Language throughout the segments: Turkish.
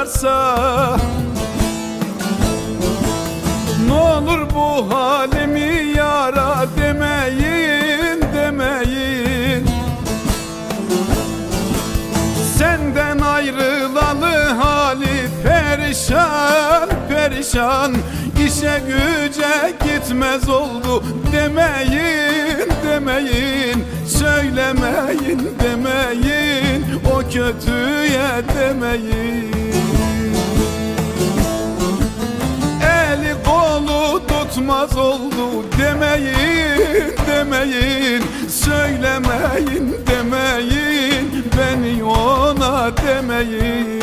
yarasa Ne olur bu halimi yara demeyin demeyin. Senden ayrılalı hali perişan perişan. İşe güce gitmez oldu demeyin demeyin. Söylemeyin demeyin. O kötüye demeyin tutmaz oldu demeyin demeyin. Söylemeyin demeyin. Beni ona demeyin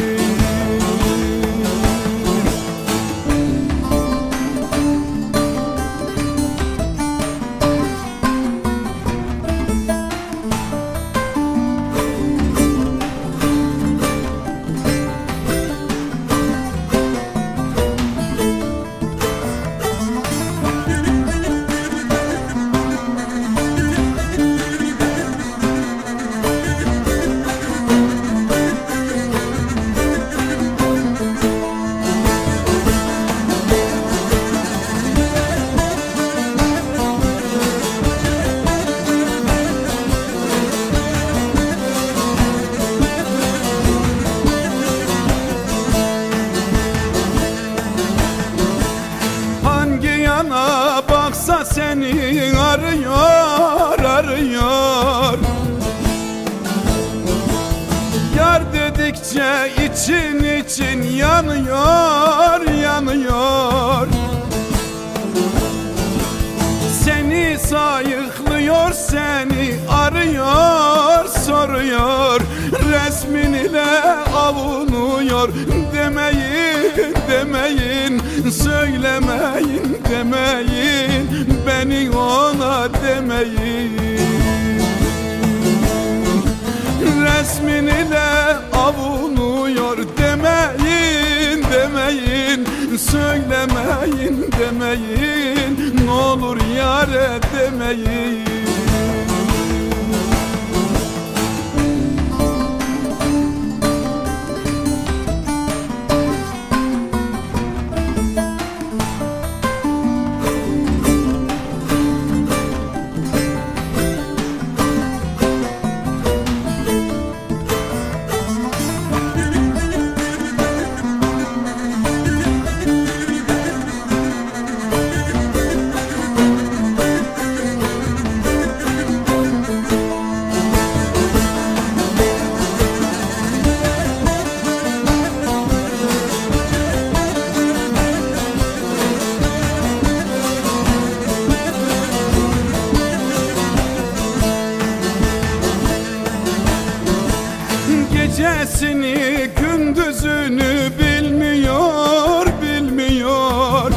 arıyor Yar dedikçe için için yanıyor yanıyor. Seni sayıklıyor seni arıyor soruyor. Resmin ile avunuyor. Demeyin demeyin Söylemeyin demeyin. Beni ona demeyin Resmin ile avunuyor demeyin demeyin. Söylemeyin demeyin. Ne olur yare demeyin Gecesini gündüzünü bilmiyor bilmiyor.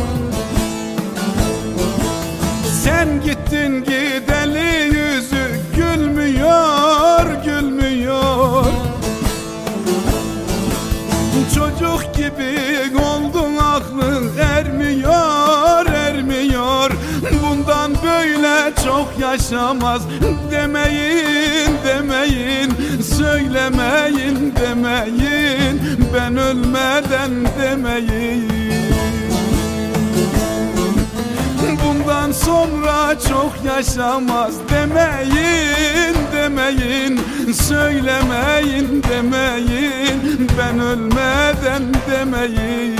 Sen gittin gideli yüzü gülmüyor gülmüyor. Çocuk gibi oldun aklın ermiyor ermiyor. Bundan böyle çok yaşamaz demeyin demeyin ben ölmeden demeyin. Bundan sonra çok yaşamaz demeyin demeyin. Söylemeyin demeyin. Ben ölmeden demeyin